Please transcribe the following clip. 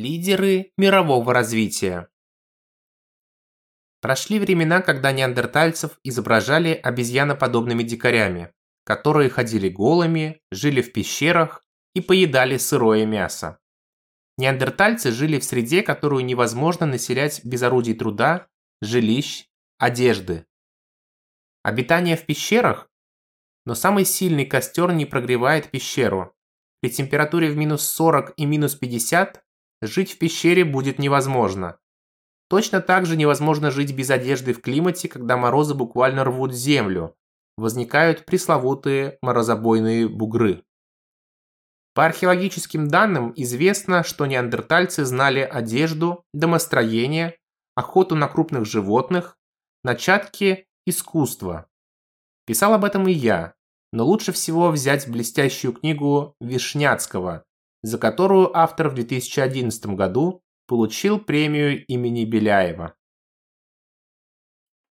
Лидеры мирового развития. Прошли времена, когда неандертальцев изображали обезьяноподобными дикарями, которые ходили голыми, жили в пещерах и поедали сырое мясо. Неандертальцы жили в среде, которую невозможно населять без орудий труда, жилищ, одежды. Обитание в пещерах? Но самый сильный костер не прогревает пещеру. При температуре в минус 40 и минус 50 жить в пещере будет невозможно. Точно так же невозможно жить без одежды в климате, когда морозы буквально рвут землю. Возникают пресловутые морозобойные бугры. По археологическим данным известно, что неандертальцы знали одежду, домостроение, охоту на крупных животных, начатки искусства. Писал об этом и я, но лучше всего взять блестящую книгу Вишняцкого за которую автор в 2011 году получил премию имени Беляева.